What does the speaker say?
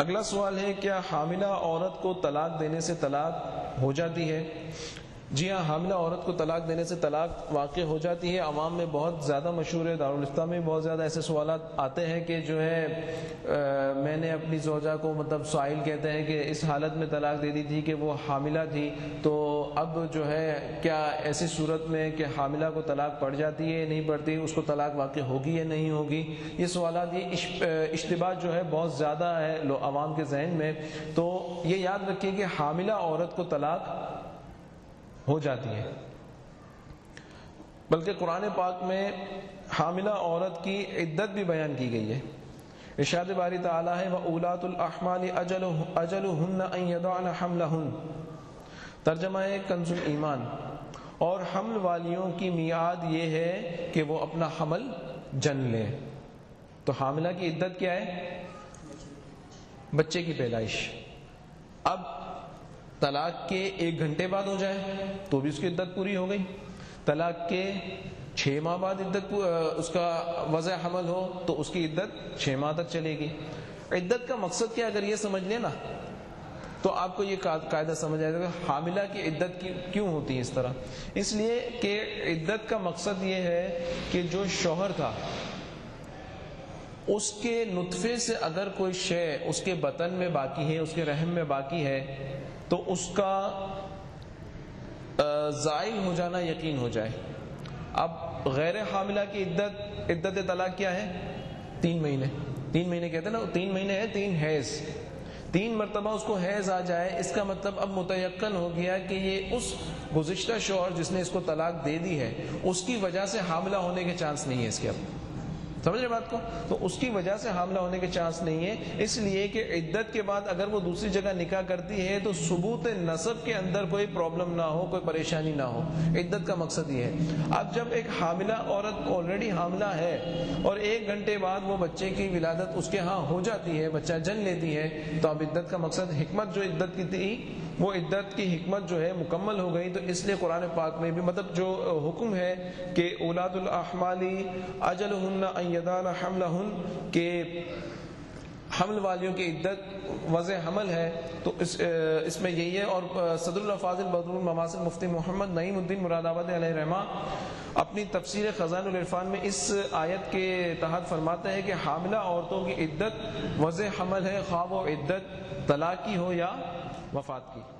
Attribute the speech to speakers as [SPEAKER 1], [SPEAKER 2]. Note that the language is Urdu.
[SPEAKER 1] اگلا سوال ہے کیا حاملہ عورت کو طلاق دینے سے طلاق ہو جاتی ہے؟ جی ہاں حاملہ عورت کو طلاق دینے سے طلاق واقع ہو جاتی ہے۔ عوام میں بہت زیادہ مشہور ہے دارالفتہ میں بہت زیادہ ایسے سوالات آتے ہیں کہ جو ہے میں نے اپنی زوجہ کو مطلب سائل کہتے ہیں کہ اس حالت میں طلاق دے دی تھی کہ وہ حاملہ تھی۔ تو اب جو ہے، کیا ایسی صورت میں کہ حاملہ کو طلاق پڑ جاتی ہے نہیں پڑتی؟ اس کو طلاق واقع ہوگی یا نہیں ہوگی؟ یہ سوالات، یہ اشتباہ جو ہے بہت زیادہ ہے عوام کے ذہن میں۔ تو یہ یاد رکھیے کہ حاملہ عورت کو طلاق ہو جاتی ہے بلکہ قرآن پاک میں حاملہ عورت کی عدت بھی بیان کی گئی ہے۔ ارشاد باری تعالیٰ ہے وہ اولاد الحمال اجل اجل حمل ترجمہ کنز ایمان۔ اور حمل والیوں کی میعاد یہ ہے کہ وہ اپنا حمل جن لے تو حاملہ کی عدت کیا ہے؟ بچے کی پیدائش۔ اب طلاق کے ایک گھنٹے بعد ہو جائے تو بھی اس کی عدت پوری ہو گئی۔ طلاق کے چھ ماہ بعد عدت اس کا وضع حمل ہو تو اس کی عدت چھ ماہ تک چلے گی۔ عدت کا مقصد کیا اگر یہ سمجھ لیں نا، تو آپ کو یہ قاعدہ سمجھ آئے گا حاملہ کی عدت کیوں ہوتی ہے اس طرح۔ اس لیے کہ عدت کا مقصد یہ ہے کہ جو شوہر تھا اس کے نطفے سے اگر کوئی شے اس کے بطن میں باقی ہے، اس کے رحم میں باقی ہے، تو اس کا زائل ہو جانا یقین ہو جائے۔ اب غیر حاملہ کی عدت عدت طلاق کیا ہے؟ تین مہینے۔ تین مہینے کہتے ہیں نا، تین مہینے ہے تین حیض۔ تین مرتبہ اس کو حیض آ جائے۔ اس کا مطلب اب متعقن ہو گیا کہ یہ اس گزشتہ شوہر جس نے اس کو طلاق دے دی ہے، اس کی وجہ سے حاملہ ہونے کے چانس نہیں ہے اس کے اب۔ سمجھ رہے بات کو؟ تو اس کی وجہ سے حاملہ ہونے کے چانس نہیں ہے۔ اس لیے کہ عدت کے بعد اگر وہ دوسری جگہ نکاح کرتی ہے تو ثبوت نصب کے اندر کوئی پرابلم نہ ہو، کوئی پریشانی نہ ہو۔ عدت کا مقصد یہ ہے۔ اب جب ایک حاملہ عورت آلریڈی حاملہ ہے اور ایک گھنٹے بعد وہ بچے کی ولادت اس کے ہاں ہو جاتی ہے، بچہ جن لیتی ہے، تو اب عدت کا مقصد حکمت جو عدت کی تھی وہ عدت کی حکمت جو ہے مکمل ہو گئی، تو اس لیے قرآن پاک میں بھی مطلب جو حکم ہے کہ اولاد الحمالی اجل ہن ایدان حمل ہن کہ حمل والیوں کی عدت وضع حمل ہے، تو اس اس میں یہی ہے۔ اور صدر الفاظ بدر الماسل مفتی محمد نعیم الدین مراد آباد علیہ رحمٰ اپنی تفسیر خزان العرفان میں اس آیت کے تحت فرماتے ہیں کہ حاملہ عورتوں کی عدت وضع حمل ہے، خواب و عدت طلاق کی ہو یا وفات کی۔